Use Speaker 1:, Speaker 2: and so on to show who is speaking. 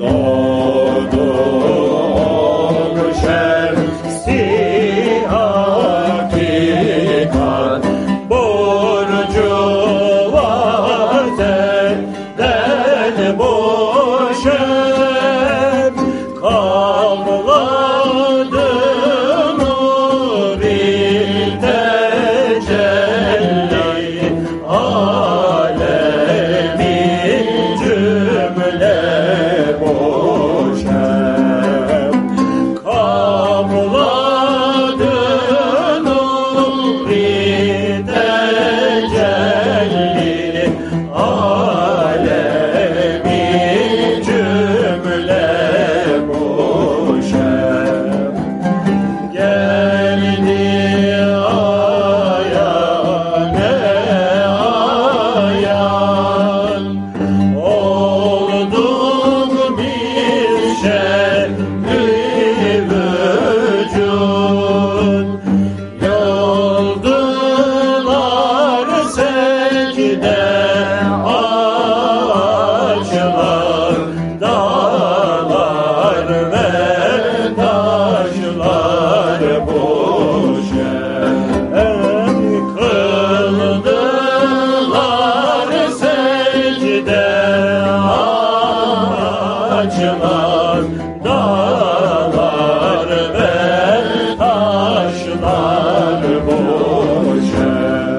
Speaker 1: Doğdu Ağaçlar